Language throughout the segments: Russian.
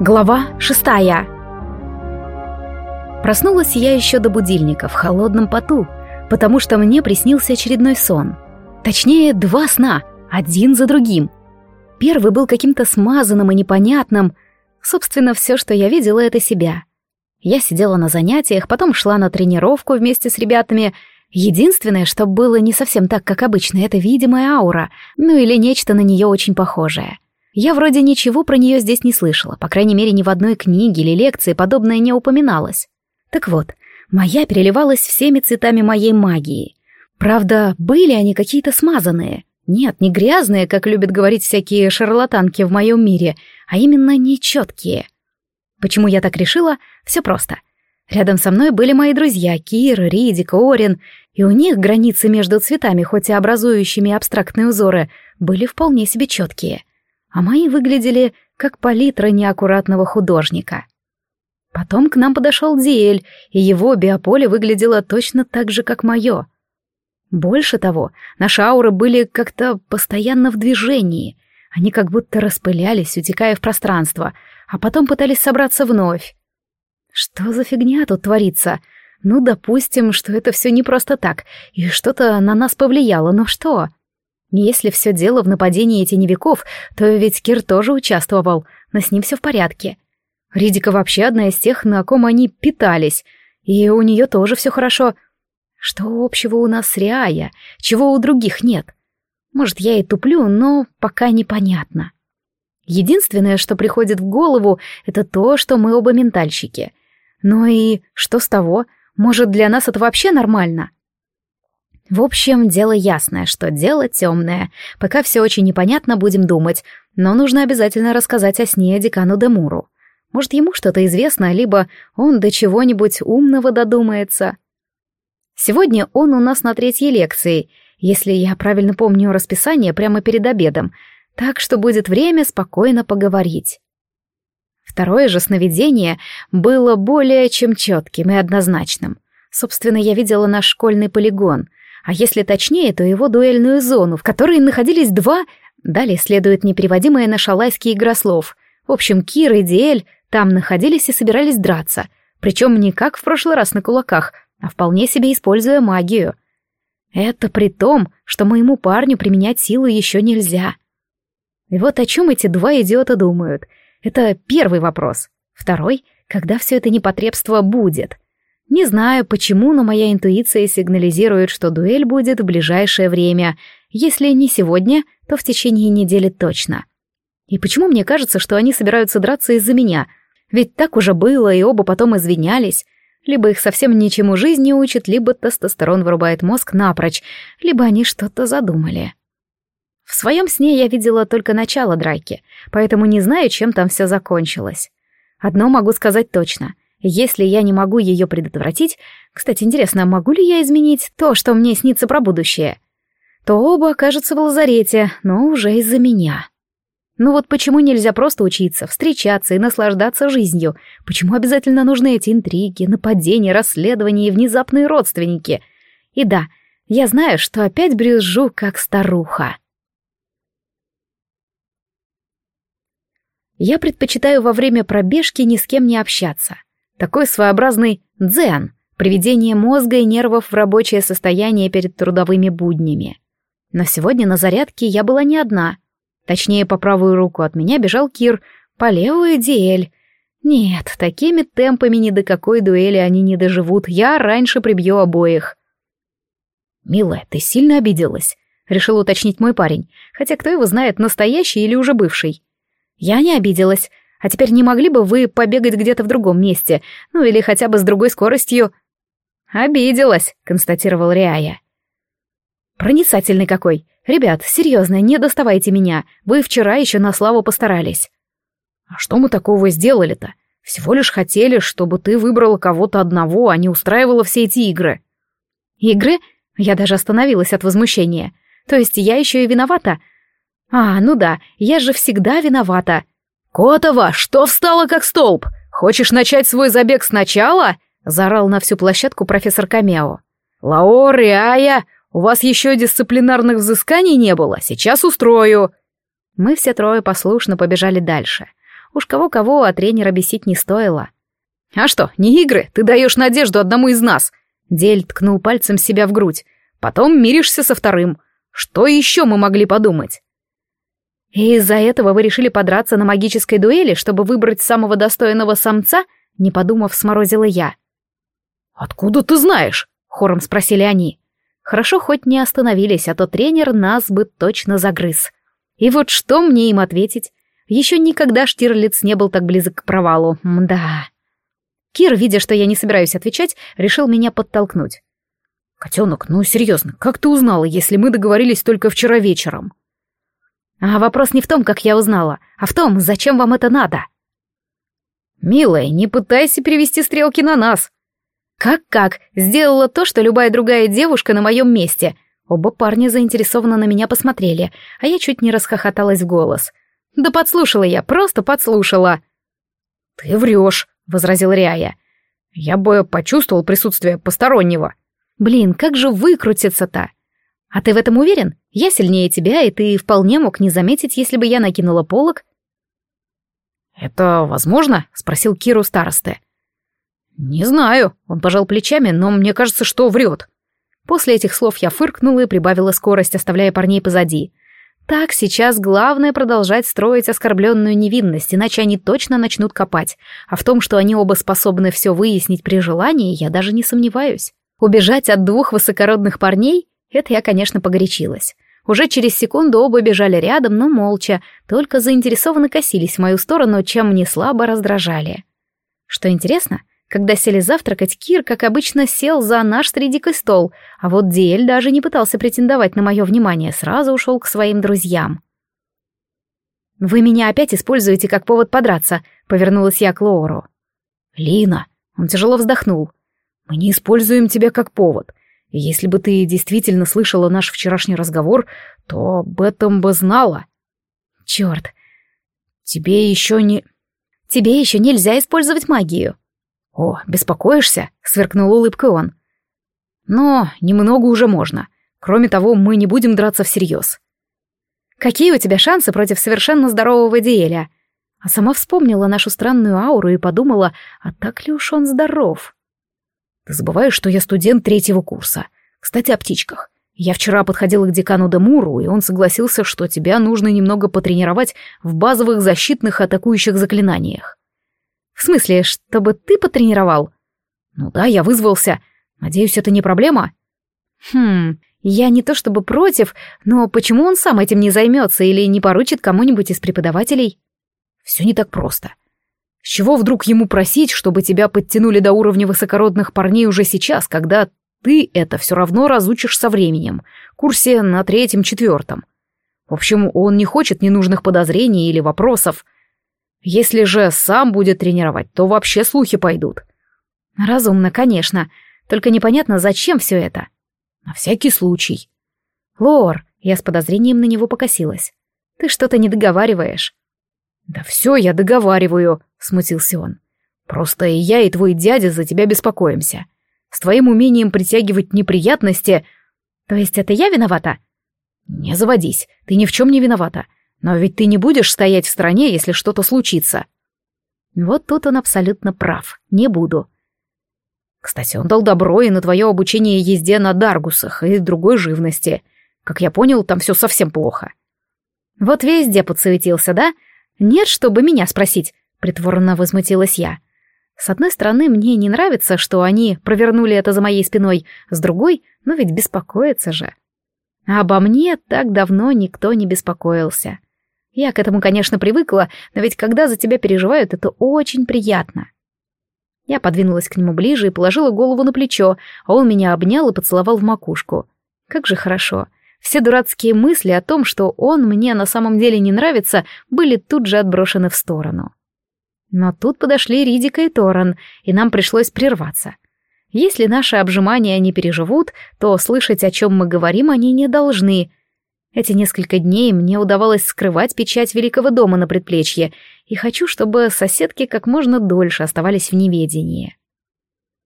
Глава шестая. Проснулась я еще до будильника в холодном поту, потому что мне приснился очередной сон. Точнее, два сна, один за другим. Первый был каким-то смазанным и непонятным. Собственно, все, что я видела, это себя. Я сидела на занятиях, потом шла на тренировку вместе с ребятами. Единственное, что было не совсем так, как обычно, это видимая аура, ну или нечто на нее очень похожее — я вроде ничего про нее здесь не слышала, по крайней мере, ни в одной книге или лекции подобное не упоминалось. Так вот, моя переливалась всеми цветами моей магии. Правда, были они какие-то смазанные. Нет, не грязные, как любят говорить всякие шарлатанки в моем мире, а именно нечеткие. Почему я так решила? Все просто. Рядом со мной были мои друзья Кир, Ридик, Орин, и у них границы между цветами, хоть и образующими абстрактные узоры, были вполне себе четкие а мои выглядели как палитра неаккуратного художника. Потом к нам подошел Диэль, и его биополе выглядело точно так же, как мое. Больше того, наши ауры были как-то постоянно в движении. Они как будто распылялись, утекая в пространство, а потом пытались собраться вновь. Что за фигня тут творится? Ну, допустим, что это все не просто так, и что-то на нас повлияло, но что? Если все дело в нападении теневиков, то ведь Кир тоже участвовал, но с ним все в порядке. Ридика вообще одна из тех, на ком они питались, и у нее тоже все хорошо. Что общего у нас с Риая, чего у других нет? Может, я и туплю, но пока непонятно. Единственное, что приходит в голову, это то, что мы оба ментальщики. Ну и что с того? Может, для нас это вообще нормально? — в общем, дело ясное, что дело темное. Пока все очень непонятно, будем думать, но нужно обязательно рассказать о сне декану Демуру. Может, ему что-то известно, либо он до чего-нибудь умного додумается. Сегодня он у нас на третьей лекции, если я правильно помню расписание, прямо перед обедом, так что будет время спокойно поговорить. Второе же сновидение было более чем четким и однозначным. Собственно, я видела наш школьный полигон — а если точнее, то его дуэльную зону, в которой находились два... Далее следует непереводимая на шалайский игра слов. В общем, Кир и Диэль там находились и собирались драться. Причем не как в прошлый раз на кулаках, а вполне себе используя магию. Это при том, что моему парню применять силу еще нельзя. И вот о чем эти два идиота думают. Это первый вопрос. Второй — когда все это непотребство будет — не знаю почему, но моя интуиция сигнализирует, что дуэль будет в ближайшее время. Если не сегодня, то в течение недели точно. И почему мне кажется, что они собираются драться из-за меня? Ведь так уже было, и оба потом извинялись. Либо их совсем ничему жизни учат, либо тестостерон вырубает мозг напрочь, либо они что-то задумали. В своем сне я видела только начало драки, поэтому не знаю, чем там все закончилось. Одно могу сказать точно — если я не могу ее предотвратить, кстати, интересно, могу ли я изменить то, что мне снится про будущее, то оба окажутся в лазарете, но уже из-за меня. Ну вот почему нельзя просто учиться, встречаться и наслаждаться жизнью? Почему обязательно нужны эти интриги, нападения, расследования и внезапные родственники? И да, я знаю, что опять брюзжу, как старуха. Я предпочитаю во время пробежки ни с кем не общаться. Такой своеобразный дзен, приведение мозга и нервов в рабочее состояние перед трудовыми буднями. Но сегодня на зарядке я была не одна. Точнее, по правую руку от меня бежал Кир, по левую — Диэль. Нет, такими темпами ни до какой дуэли они не доживут, я раньше прибью обоих. «Милая, ты сильно обиделась?» — решил уточнить мой парень, хотя кто его знает, настоящий или уже бывший. Я не обиделась, а теперь не могли бы вы побегать где-то в другом месте, ну или хотя бы с другой скоростью?» «Обиделась», — констатировал Риая. «Проницательный какой. Ребят, серьезно, не доставайте меня. Вы вчера еще на славу постарались». «А что мы такого сделали-то? Всего лишь хотели, чтобы ты выбрала кого-то одного, а не устраивала все эти игры». «Игры?» Я даже остановилась от возмущения. «То есть я еще и виновата?» «А, ну да, я же всегда виновата», «Котова, что встала как столб? Хочешь начать свой забег сначала?» — заорал на всю площадку профессор Камео. «Лаор и Ая, у вас еще дисциплинарных взысканий не было? Сейчас устрою!» Мы все трое послушно побежали дальше. Уж кого-кого, а тренера бесить не стоило. «А что, не игры? Ты даешь надежду одному из нас!» Дель ткнул пальцем себя в грудь. «Потом миришься со вторым. Что еще мы могли подумать?» «И из-за этого вы решили подраться на магической дуэли, чтобы выбрать самого достойного самца?» Не подумав, сморозила я. «Откуда ты знаешь?» — хором спросили они. Хорошо хоть не остановились, а то тренер нас бы точно загрыз. И вот что мне им ответить? Еще никогда Штирлиц не был так близок к провалу. Мда. Кир, видя, что я не собираюсь отвечать, решил меня подтолкнуть. «Котенок, ну серьезно, как ты узнала, если мы договорились только вчера вечером?» «А вопрос не в том, как я узнала, а в том, зачем вам это надо?» «Милая, не пытайся перевести стрелки на нас!» «Как-как? Сделала то, что любая другая девушка на моем месте!» Оба парня заинтересованно на меня посмотрели, а я чуть не расхохоталась в голос. «Да подслушала я, просто подслушала!» «Ты врешь!» — возразил Ряя. «Я бы почувствовал присутствие постороннего». «Блин, как же выкрутиться-то?» «А ты в этом уверен? Я сильнее тебя, и ты вполне мог не заметить, если бы я накинула полог». «Это возможно?» — спросил Киру старосты. «Не знаю», — он пожал плечами, но мне кажется, что врет. После этих слов я фыркнула и прибавила скорость, оставляя парней позади. Так, сейчас главное продолжать строить оскорбленную невинность, иначе они точно начнут копать. А в том, что они оба способны все выяснить при желании, я даже не сомневаюсь. Убежать от двух высокородных парней? Это я, конечно, погорячилась. Уже через секунду оба бежали рядом, но молча, только заинтересованно косились в мою сторону, чем мне слабо раздражали. Что интересно, когда сели завтракать, Кир, как обычно, сел за наш средикой стол, а вот Диэль даже не пытался претендовать на мое внимание, сразу ушел к своим друзьям. «Вы меня опять используете как повод подраться», — повернулась я к Лоуру. «Лина», — он тяжело вздохнул, — «мы не используем тебя как повод. Если бы ты действительно слышала наш вчерашний разговор, то об этом бы знала». «Черт, тебе еще не...» «Тебе еще нельзя использовать магию», «О, беспокоишься?» — сверкнул улыбкой он. «Но немного уже можно. Кроме того, мы не будем драться всерьез». «Какие у тебя шансы против совершенно здорового Диэля?» А сама вспомнила нашу странную ауру и подумала, а так ли уж он здоров? «Ты забываешь, что я студент третьего курса. Кстати, о птичках. Я вчера подходила к декану Демуру, и он согласился, что тебя нужно немного потренировать в базовых защитных атакующих заклинаниях. В смысле, чтобы ты потренировал? Ну да, я вызвался. Надеюсь, это не проблема? Хм, я не то чтобы против, но почему он сам этим не займется или не поручит кому-нибудь из преподавателей? Все не так просто. С чего вдруг ему просить, чтобы тебя подтянули до уровня высокородных парней уже сейчас, когда ты это все равно разучишь со временем, курсе на третьем-четвертом? В общем, он не хочет ненужных подозрений или вопросов — если же сам будет тренировать, то вообще слухи пойдут. Разумно, конечно. Только непонятно, зачем все это. На всякий случай. Лор, я с подозрением на него покосилась. Ты что-то не договариваешь. Да все я договариваю, смутился он. Просто и я, и твой дядя за тебя беспокоимся. С твоим умением притягивать неприятности... То есть это я виновата? Не заводись, ты ни в чем не виновата. Но ведь ты не будешь стоять в стороне, если что-то случится. Вот тут он абсолютно прав. Не буду. Кстати, он дал добро и на твое обучение езде на Даргусах и другой живности. Как я понял, там все совсем плохо. Вот везде подсуетился, да? Нет, чтобы меня спросить, притворно возмутилась я. С одной стороны, мне не нравится, что они провернули это за моей спиной, с другой, ну ведь беспокоиться же. Обо мне так давно никто не беспокоился. Я к этому, конечно, привыкла, но ведь когда за тебя переживают, это очень приятно. Я подвинулась к нему ближе и положила голову на плечо, а он меня обнял и поцеловал в макушку. Как же хорошо. Все дурацкие мысли о том, что он мне на самом деле не нравится, были тут же отброшены в сторону. Но тут подошли Ридика и Торан, и нам пришлось прерваться. Если наши обжимания не переживут, то слышать, о чем мы говорим, они не должны, эти несколько дней мне удавалось скрывать печать великого дома на предплечье, и хочу, чтобы соседки как можно дольше оставались в неведении.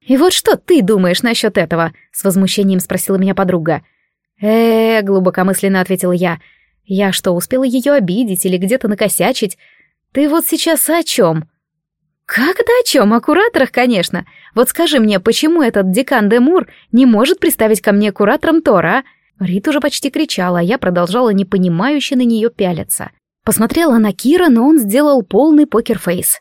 «И вот что ты думаешь насчет этого?» — с возмущением спросила меня подруга. Э, -э глубокомысленно ответила я. «Я что, успела ее обидеть или где-то накосячить? Ты вот сейчас о чем? Как это о чем? О кураторах, конечно. Вот скажи мне, почему этот декан де Мур не может представить ко мне куратором Тора, а? Рит уже почти кричала, а я продолжала непонимающе на нее пялиться. Посмотрела на Кира, но он сделал полный покерфейс.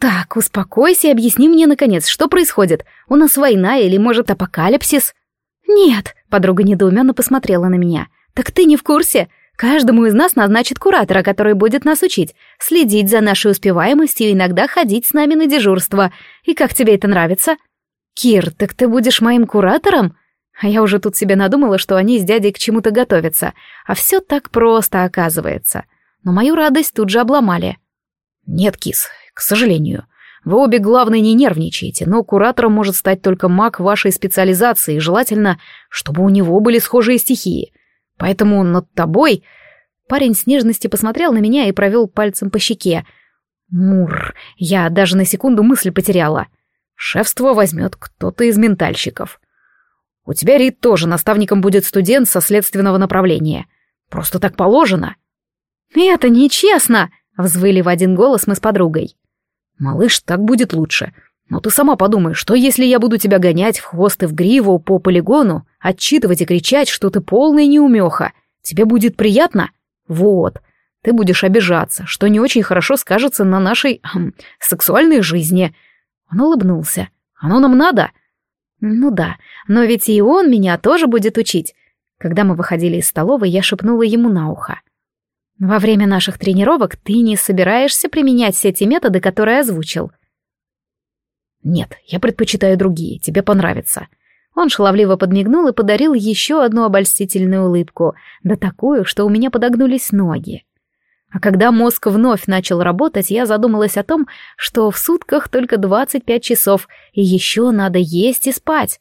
«Так, успокойся и объясни мне, наконец, что происходит? У нас война или, может, апокалипсис?» «Нет», — подруга недоуменно посмотрела на меня. «Так ты не в курсе? Каждому из нас назначат куратора, который будет нас учить, следить за нашей успеваемостью и иногда ходить с нами на дежурство. И как тебе это нравится?» «Кир, так ты будешь моим куратором?» А я уже тут себе надумала, что они с дядей к чему-то готовятся, а все так просто оказывается. Но мою радость тут же обломали. «Нет, кис, к сожалению. Вы обе, главное, не нервничаете, но куратором может стать только маг вашей специализации, желательно, чтобы у него были схожие стихии. Поэтому над тобой...» Парень с нежности посмотрел на меня и провел пальцем по щеке. «Мур, я даже на секунду мысль потеряла. Шефство возьмет кто-то из ментальщиков. У тебя, Рид, тоже наставником будет студент со следственного направления. Просто так положено». «Это нечестно!» — взвыли в один голос мы с подругой. «Малыш, так будет лучше. Но ты сама подумай, что если я буду тебя гонять в хвост и в гриву по полигону, отчитывать и кричать, что ты полная неумеха, тебе будет приятно? Вот. Ты будешь обижаться, что не очень хорошо скажется на нашей хм, сексуальной жизни». Он улыбнулся. «Оно нам надо?» «Ну да, но ведь и он меня тоже будет учить». Когда мы выходили из столовой, я шепнула ему на ухо. Во время наших тренировок ты не собираешься применять все те методы, которые озвучил. Нет, я предпочитаю другие, тебе понравится. Он шаловливо подмигнул и подарил еще одну обольстительную улыбку, да такую, что у меня подогнулись ноги. А когда мозг вновь начал работать, я задумалась о том, что в сутках только 25 часов, и еще надо есть и спать.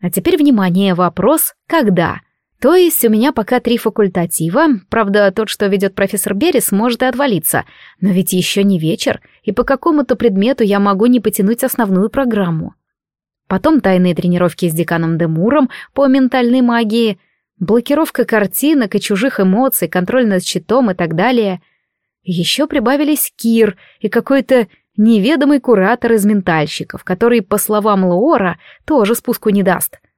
А теперь, внимание, вопрос «когда?». То есть у меня пока три факультатива, правда, тот, что ведет профессор Берес, может и отвалиться, но ведь еще не вечер, и по какому-то предмету я могу не потянуть основную программу. Потом тайные тренировки с деканом Демуром по ментальной магии, блокировка картинок и чужих эмоций, контроль над щитом и так далее. Еще прибавились Кир и какой-то неведомый куратор из ментальщиков, который, по словам Лоора, тоже спуску не даст —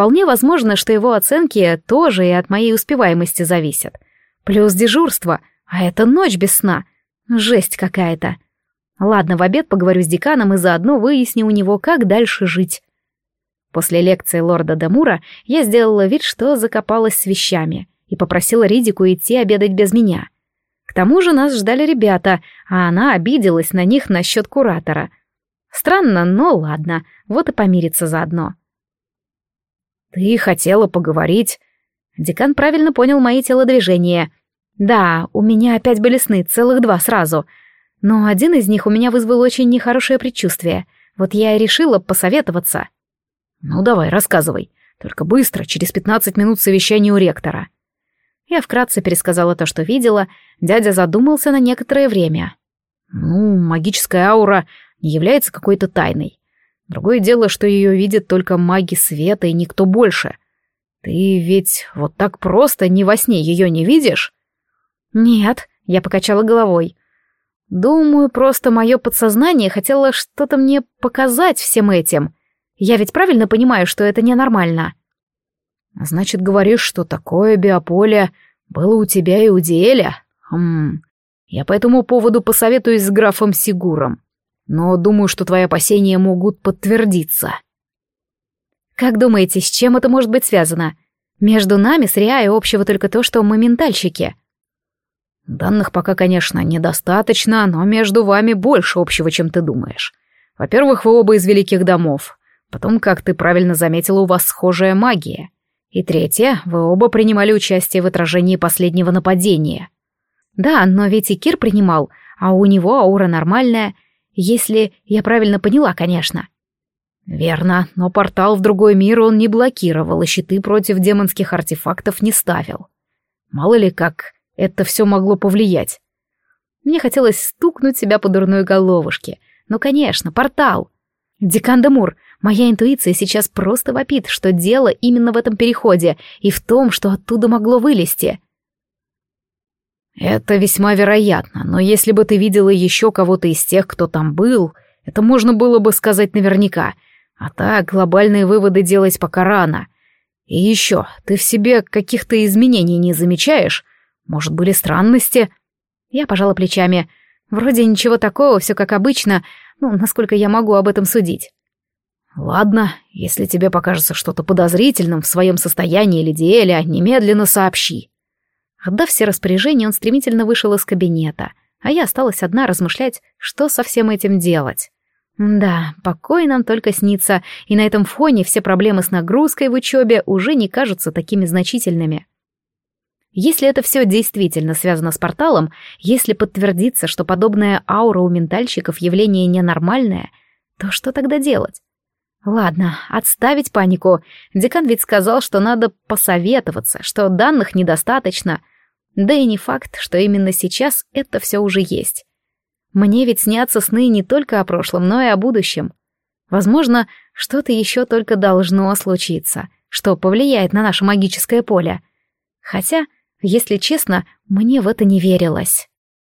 Вполне возможно, что его оценки тоже и от моей успеваемости зависят. Плюс дежурство, а это ночь без сна. Жесть какая-то. Ладно, в обед поговорю с деканом и заодно выясню у него, как дальше жить. После лекции лорда Дамура я сделала вид, что закопалась с вещами и попросила Ридику идти обедать без меня. К тому же нас ждали ребята, а она обиделась на них насчет куратора. Странно, но ладно, вот и помириться заодно. «Ты хотела поговорить?» Декан правильно понял мои телодвижения. «Да, у меня опять были сны, целых два сразу. Но один из них у меня вызвал очень нехорошее предчувствие. Вот я и решила посоветоваться». «Ну давай, рассказывай. Только быстро, через пятнадцать минут совещания у ректора». Я вкратце пересказала то, что видела. Дядя задумался на некоторое время. «Ну, магическая аура не является какой-то тайной. Другое дело, что ее видят только маги света и никто больше. Ты ведь вот так просто не во сне ее не видишь? Нет, я покачала головой. Думаю, просто мое подсознание хотело что-то мне показать всем этим. Я ведь правильно понимаю, что это ненормально. Значит, говоришь, что такое биополе было у тебя и у Диэля? Хм, я по этому поводу посоветуюсь с графом Сигуром но думаю, что твои опасения могут подтвердиться. Как думаете, с чем это может быть связано? Между нами с Риай общего только то, что мы ментальщики. Данных пока, конечно, недостаточно, но между вами больше общего, чем ты думаешь. Во-первых, вы оба из великих домов. Потом, как ты правильно заметила, у вас схожая магия. И третье, вы оба принимали участие в отражении последнего нападения. Да, но ведь и Кир принимал, а у него аура нормальная — если я правильно поняла, конечно. Верно, но портал в другой мир он не блокировал, и щиты против демонских артефактов не ставил. Мало ли как это все могло повлиять. Мне хотелось стукнуть себя по дурной головушке. Ну, конечно, портал. Декан Демур, моя интуиция сейчас просто вопит, что дело именно в этом переходе и в том, что оттуда могло вылезти. Это весьма вероятно, но если бы ты видела еще кого-то из тех, кто там был, это можно было бы сказать наверняка. А так, глобальные выводы делать пока рано. И еще, ты в себе каких-то изменений не замечаешь? Может, были странности? Я пожала плечами. Вроде ничего такого, все как обычно, ну, насколько я могу об этом судить. Ладно, если тебе покажется что-то подозрительным в своем состоянии или деле, немедленно сообщи. Отдав все распоряжения, он стремительно вышел из кабинета, а я осталась одна размышлять, что со всем этим делать. Да, покой нам только снится, и на этом фоне все проблемы с нагрузкой в учебе уже не кажутся такими значительными. Если это все действительно связано с порталом, если подтвердится, что подобная аура у ментальщиков явление ненормальное, то что тогда делать? Ладно, отставить панику. Декан ведь сказал, что надо посоветоваться, что данных недостаточно. Да и не факт, что именно сейчас это все уже есть. Мне ведь снятся сны не только о прошлом, но и о будущем. Возможно, что-то еще только должно случиться, что повлияет на наше магическое поле. Хотя, если честно, мне в это не верилось.